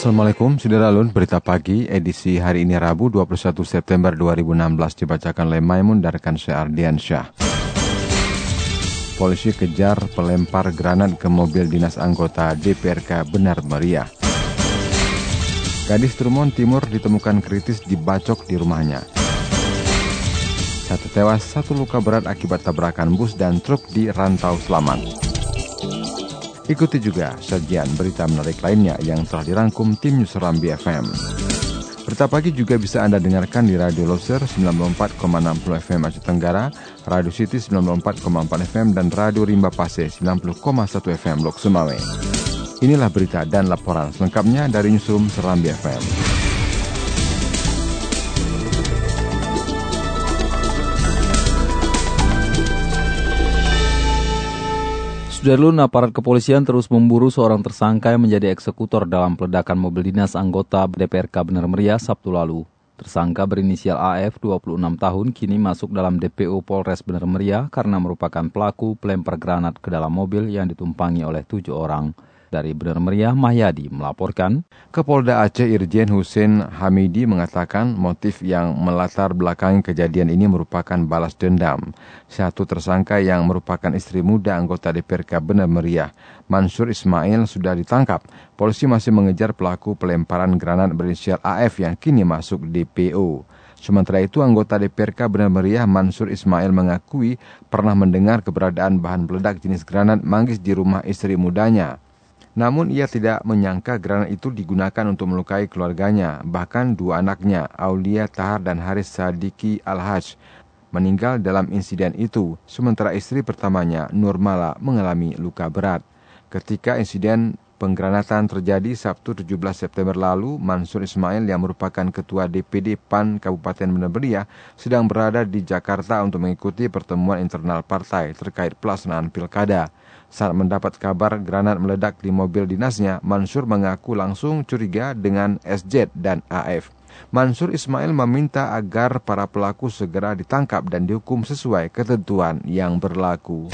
Assalamualaikum, Saudara Lun, berita pagi edisi hari ini Rabu 21 September 2016 dibacakan oleh Maimun dan rekan Syah. Polisi kejar pelempar granat ke mobil dinas anggota DPRK benar meriah. Gadis Trumon Timur ditemukan kritis dibacok di rumahnya. Satu tewas, satu luka berat akibat tabrakan bus dan truk di Rantau Selamat. Ikuti juga sajian berita menarik lainnya yang telah dirangkum tim Newsroom BFM. Berita pagi juga bisa Anda dengarkan di Radio Loser 94,60 FM Aceh Tenggara, Radio City 94,4 FM, dan Radio Rimba Pase 90,1 FM Lok Sumawe. Inilah berita dan laporan selengkapnya dari Newsroom Serambi FM. Sudarlun, aparat kepolisian terus memburu seorang tersangka yang menjadi eksekutor dalam peledakan mobil dinas anggota DPRK Benar Meriah Sabtu lalu. Tersangka berinisial AF 26 tahun kini masuk dalam DPO Polres Benar Meriah karena merupakan pelaku pelempar granat ke dalam mobil yang ditumpangi oleh tujuh orang. Dari Benar Meriah, Mahyadi melaporkan. Kepolda Aceh Irjen Hussein Hamidi mengatakan motif yang melatar belakangi kejadian ini merupakan balas dendam. Satu tersangka yang merupakan istri muda anggota DPRK Benar Meriah, Mansur Ismail, sudah ditangkap. Polisi masih mengejar pelaku pelemparan granat berinisial AF yang kini masuk DPO. Sementara itu, anggota DPRK Benar Meriah Mansur Ismail mengakui pernah mendengar keberadaan bahan peledak jenis granat manggis di rumah istri mudanya. Namun ia tidak menyangka granat itu digunakan untuk melukai keluarganya, bahkan dua anaknya, Aulia Tahar dan Haris Sadiki Al-Haj, meninggal dalam insiden itu, sementara istri pertamanya, Nurmala, mengalami luka berat. Ketika insiden penggranatan terjadi Sabtu 17 September lalu, Mansur Ismail yang merupakan Ketua DPD PAN Kabupaten Benar sedang berada di Jakarta untuk mengikuti pertemuan internal partai terkait pelaksanaan pilkada. Saat mendapat kabar granat meledak di mobil dinasnya, Mansur mengaku langsung curiga dengan SZ dan AF. Mansur Ismail meminta agar para pelaku segera ditangkap dan dihukum sesuai ketentuan yang berlaku.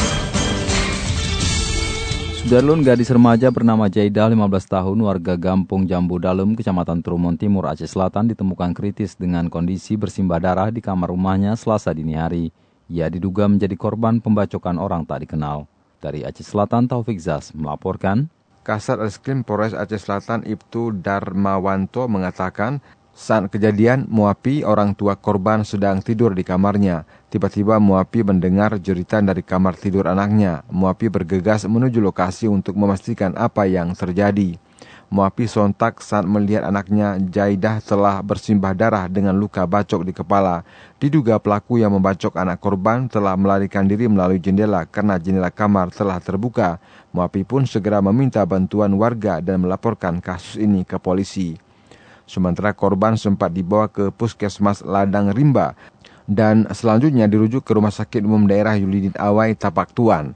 Sudarlun gadis remaja bernama Jaidah 15 tahun warga Gampung Jambu Dalem, Kecamatan Trumon Timur, Aceh Selatan ditemukan kritis dengan kondisi bersimbah darah di kamar rumahnya selasa dini hari. Ia diduga menjadi korban pembacokan orang tak dikenal. Dari Aceh Selatan, Taufik Zas melaporkan. Kasat Reskrim Polres Aceh Selatan Ibtu Darmawanto mengatakan saat kejadian, Muapi, orang tua korban sedang tidur di kamarnya. Tiba-tiba Muapi mendengar jeritan dari kamar tidur anaknya. Muapi bergegas menuju lokasi untuk memastikan apa yang terjadi. Muapi sontak saat melihat anaknya Jaidah telah bersimbah darah dengan luka bacok di kepala. Diduga pelaku yang membacok anak korban telah melarikan diri melalui jendela karena jendela kamar telah terbuka. Muapi pun segera meminta bantuan warga dan melaporkan kasus ini ke polisi. Sementara korban sempat dibawa ke puskesmas Ladang Rimba dan selanjutnya dirujuk ke Rumah Sakit Umum Daerah Yulidin Awai Tapak Tuan.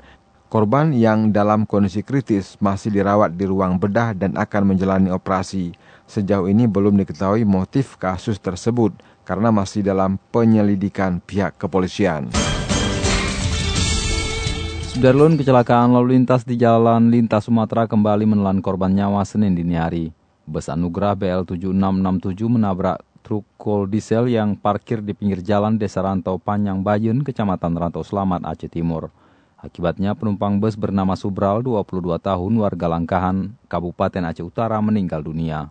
Korban yang dalam kondisi kritis masih dirawat di ruang bedah dan akan menjalani operasi. Sejauh ini belum diketahui motif kasus tersebut karena masih dalam penyelidikan pihak kepolisian. Sudarlun kecelakaan lalu lintas di Jalan Lintas Sumatera kembali menelan korban nyawa Senin dini hari. Bus Anugerah BL7667 menabrak truk kol diesel yang parkir di pinggir jalan Desa Rantau Panjang Bayun, Kecamatan Rantau Selamat, Aceh Timur. Akibatnya penumpang bus bernama Subral, 22 tahun, warga Langkahan, Kabupaten Aceh Utara meninggal dunia.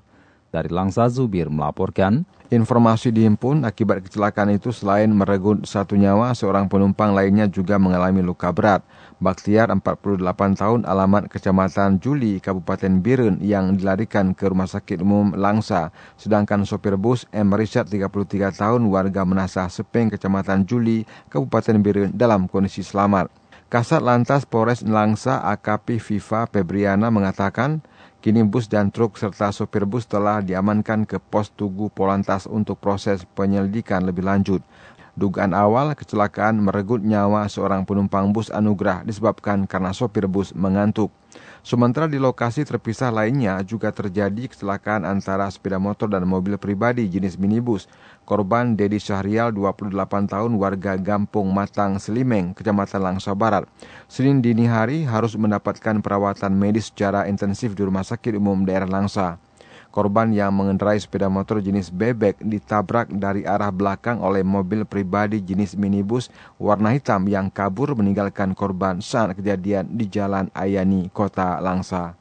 Dari Langsa Zubir melaporkan, Informasi dihimpun akibat kecelakaan itu selain meregut satu nyawa, seorang penumpang lainnya juga mengalami luka berat. Baktiar 48 tahun alamat Kecamatan Juli, Kabupaten Birun yang dilarikan ke Rumah Sakit Umum Langsa. Sedangkan sopir bus M. Richard 33 tahun warga Menasah Sepeng, Kecamatan Juli, Kabupaten Birun dalam kondisi selamat. Kasat Lantas Polres Langsa AKP Viva Febriana mengatakan, kini bus dan truk serta sopir bus telah diamankan ke pos Tugu Polantas untuk proses penyelidikan lebih lanjut. Dugaan awal kecelakaan meregut nyawa seorang penumpang bus Anugrah disebabkan karena sopir bus mengantuk. Sementara di lokasi terpisah lainnya juga terjadi kecelakaan antara sepeda motor dan mobil pribadi jenis minibus. Korban Dedi Syahrial, 28 tahun, warga Gampung Matang Selimeng, Kecamatan Langsa Barat. Senin dini hari harus mendapatkan perawatan medis secara intensif di Rumah Sakit Umum Daerah Langsa. Korban yang mengendarai sepeda motor jenis bebek ditabrak dari arah belakang oleh mobil pribadi jenis minibus warna hitam yang kabur meninggalkan korban saat kejadian di Jalan Ayani, Kota Langsa.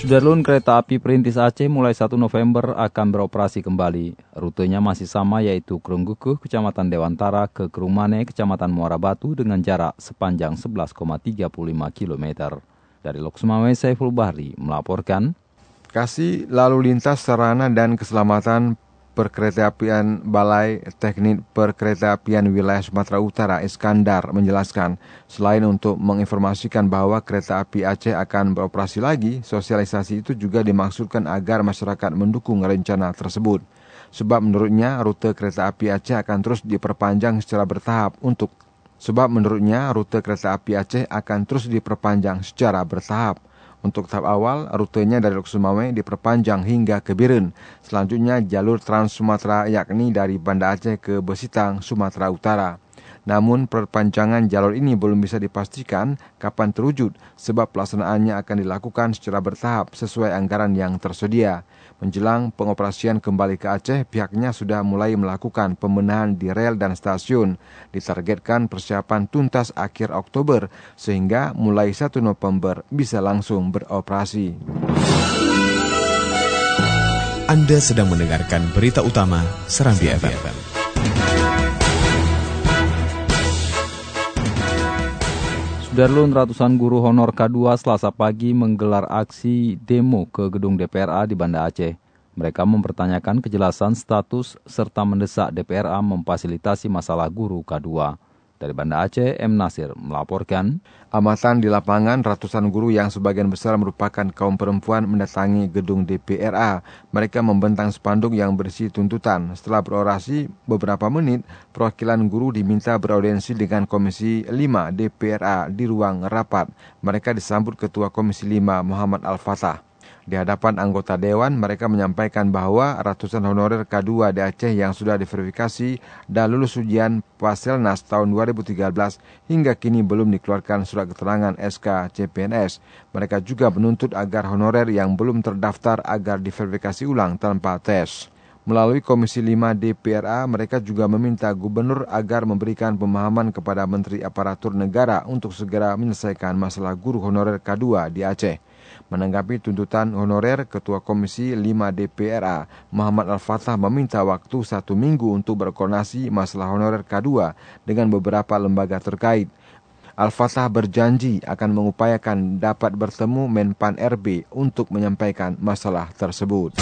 Sudarlun kereta api Perintis Aceh mulai 1 November akan beroperasi kembali. Rutenya masih sama yaitu Kerunggukuh, Kecamatan Dewantara ke Kerumane, Kecamatan Muara Batu dengan jarak sepanjang 11,35 km. Dari Loksmawe Saiful Bahri melaporkan. Kasih lalu lintas sarana dan keselamatan Perkeretaapian Balai Teknik Perkeretaapian Wilayah Sumatera Utara Iskandar menjelaskan, selain untuk menginformasikan bahwa kereta api Aceh akan beroperasi lagi, sosialisasi itu juga dimaksudkan agar masyarakat mendukung rencana tersebut. Sebab menurutnya rute kereta api Aceh akan terus diperpanjang secara bertahap untuk Sebab menurutnya rute kereta api Aceh akan terus diperpanjang secara bertahap. Untuk tahap awal, rutenya dari Lok Sumawe diperpanjang hingga ke Biren. Selanjutnya jalur Trans Sumatera yakni dari Banda Aceh ke Besitang, Sumatera Utara. Namun perpanjangan jalur ini belum bisa dipastikan kapan terwujud sebab pelaksanaannya akan dilakukan secara bertahap sesuai anggaran yang tersedia. Menjelang pengoperasian kembali ke Aceh, pihaknya sudah mulai melakukan pembenahan di rel dan stasiun. Ditargetkan persiapan tuntas akhir Oktober, sehingga mulai 1 November bisa langsung beroperasi. Anda sedang mendengarkan berita utama Serambi FM. Sudarlun ratusan guru honor K2 selasa pagi menggelar aksi demo ke gedung DPRA di Banda Aceh. Mereka mempertanyakan kejelasan status serta mendesak DPRA memfasilitasi masalah guru K2. Dari Banda Aceh, M. Nasir melaporkan. Amatan di lapangan, ratusan guru yang sebagian besar merupakan kaum perempuan mendatangi gedung DPRA. Mereka membentang spanduk yang berisi tuntutan. Setelah berorasi beberapa menit, perwakilan guru diminta beraudiensi dengan Komisi 5 DPRA di ruang rapat. Mereka disambut Ketua Komisi 5 Muhammad Al-Fatah. Di hadapan anggota dewan, mereka menyampaikan bahwa ratusan honorer K2 di Aceh yang sudah diverifikasi dan lulus ujian Paselnas tahun 2013 hingga kini belum dikeluarkan surat keterangan SK CPNS. Mereka juga menuntut agar honorer yang belum terdaftar agar diverifikasi ulang tanpa tes. Melalui Komisi 5 DPRA, mereka juga meminta gubernur agar memberikan pemahaman kepada Menteri Aparatur Negara untuk segera menyelesaikan masalah guru honorer K2 di Aceh. Menanggapi tuntutan honorer, Ketua Komisi 5 DPRA Muhammad Al-Fatah meminta waktu satu minggu untuk berkoordinasi masalah honorer K2 dengan beberapa lembaga terkait. Al-Fatah berjanji akan mengupayakan dapat bertemu Menpan RB untuk menyampaikan masalah tersebut.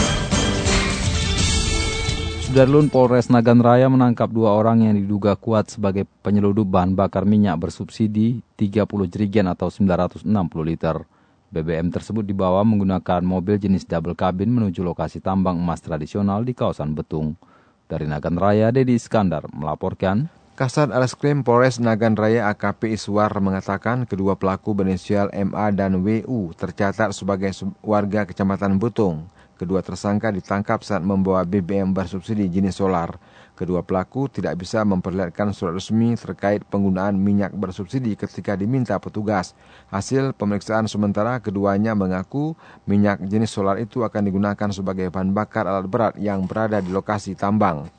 Sudarlun Polres Nagan Raya menangkap dua orang yang diduga kuat sebagai penyeludup bahan bakar minyak bersubsidi 30 jerigen atau 960 liter. BBM tersebut dibawa menggunakan mobil jenis double cabin menuju lokasi tambang emas tradisional di kawasan Betung. Dari Nagan Raya, Dedi Iskandar melaporkan. Kasat Reskrim Polres Nagan Raya AKP Iswar mengatakan kedua pelaku berinisial MA dan WU tercatat sebagai warga Kecamatan Betung. Kedua tersangka ditangkap saat membawa BBM bersubsidi jenis solar. Kedua pelaku tidak bisa memperlihatkan surat resmi terkait penggunaan minyak bersubsidi ketika diminta petugas. Hasil pemeriksaan sementara keduanya mengaku minyak jenis solar itu akan digunakan sebagai bahan bakar alat berat yang berada di lokasi tambang.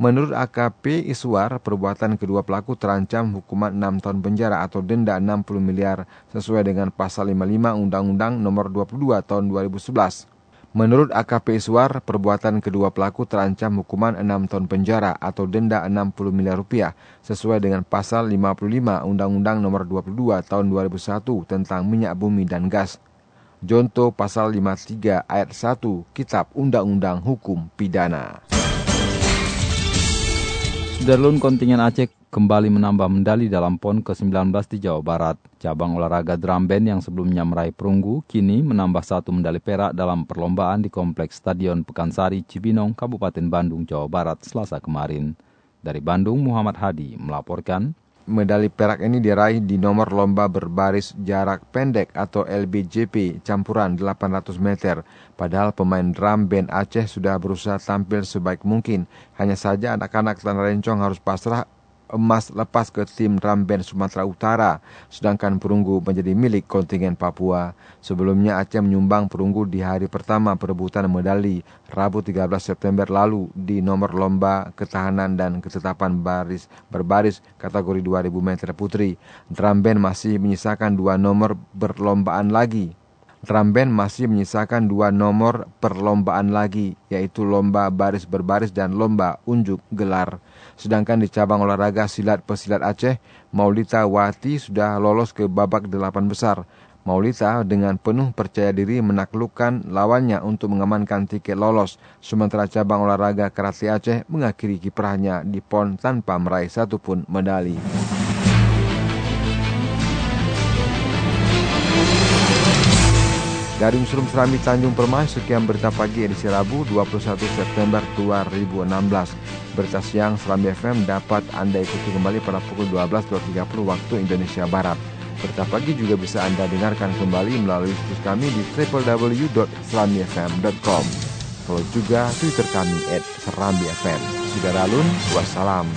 Menurut AKP Iswar, perbuatan kedua pelaku terancam hukuman 6 tahun penjara atau denda 60 miliar sesuai dengan pasal 55 Undang-Undang Nomor 22 Tahun 2011. Menurut AKP Iswar, perbuatan kedua pelaku terancam hukuman 6 tahun penjara atau denda 60 miliar rupiah sesuai dengan pasal 55 Undang-Undang Nomor 22 Tahun 2001 tentang minyak bumi dan gas. Jonto pasal 53 ayat 1 Kitab Undang-Undang Hukum Pidana. Sudarlun kontingen Aceh kembali menambah medali dalam PON ke-19 di Jawa Barat. Cabang olahraga drum band yang sebelumnya meraih perunggu, kini menambah satu medali perak dalam perlombaan di Kompleks Stadion Pekansari, Cibinong, Kabupaten Bandung, Jawa Barat, selasa kemarin. Dari Bandung, Muhammad Hadi melaporkan. Medali perak ini diraih di nomor lomba berbaris jarak pendek atau LBJP campuran 800 meter. Padahal pemain drum band Aceh sudah berusaha tampil sebaik mungkin. Hanya saja anak-anak Tanah Rencong harus pasrah emas lepas ke tim drum band Sumatera Utara, sedangkan perunggu menjadi milik kontingen Papua. Sebelumnya Aceh menyumbang perunggu di hari pertama perebutan medali Rabu 13 September lalu di nomor lomba ketahanan dan ketetapan baris berbaris kategori 2000 meter putri. Drum band masih menyisakan dua nomor berlombaan lagi Drum band masih menyisakan dua nomor perlombaan lagi, yaitu lomba baris berbaris dan lomba unjuk gelar. Sedangkan di cabang olahraga silat pesilat Aceh, Maulita Wati sudah lolos ke babak delapan besar. Maulita dengan penuh percaya diri menaklukkan lawannya untuk mengamankan tiket lolos, sementara cabang olahraga karate Aceh mengakhiri kiprahnya di PON tanpa meraih satupun medali. Dari Museum Serami Tanjung Permai, sekian berita pagi edisi Rabu 21 September 2016. Berita siang Serambi FM dapat Anda ikuti kembali pada pukul 12.30 waktu Indonesia Barat. Berita pagi juga bisa Anda dengarkan kembali melalui situs kami di www.seramifm.com. Follow juga Twitter kami at Serambi FM. Sudaralun, wassalam.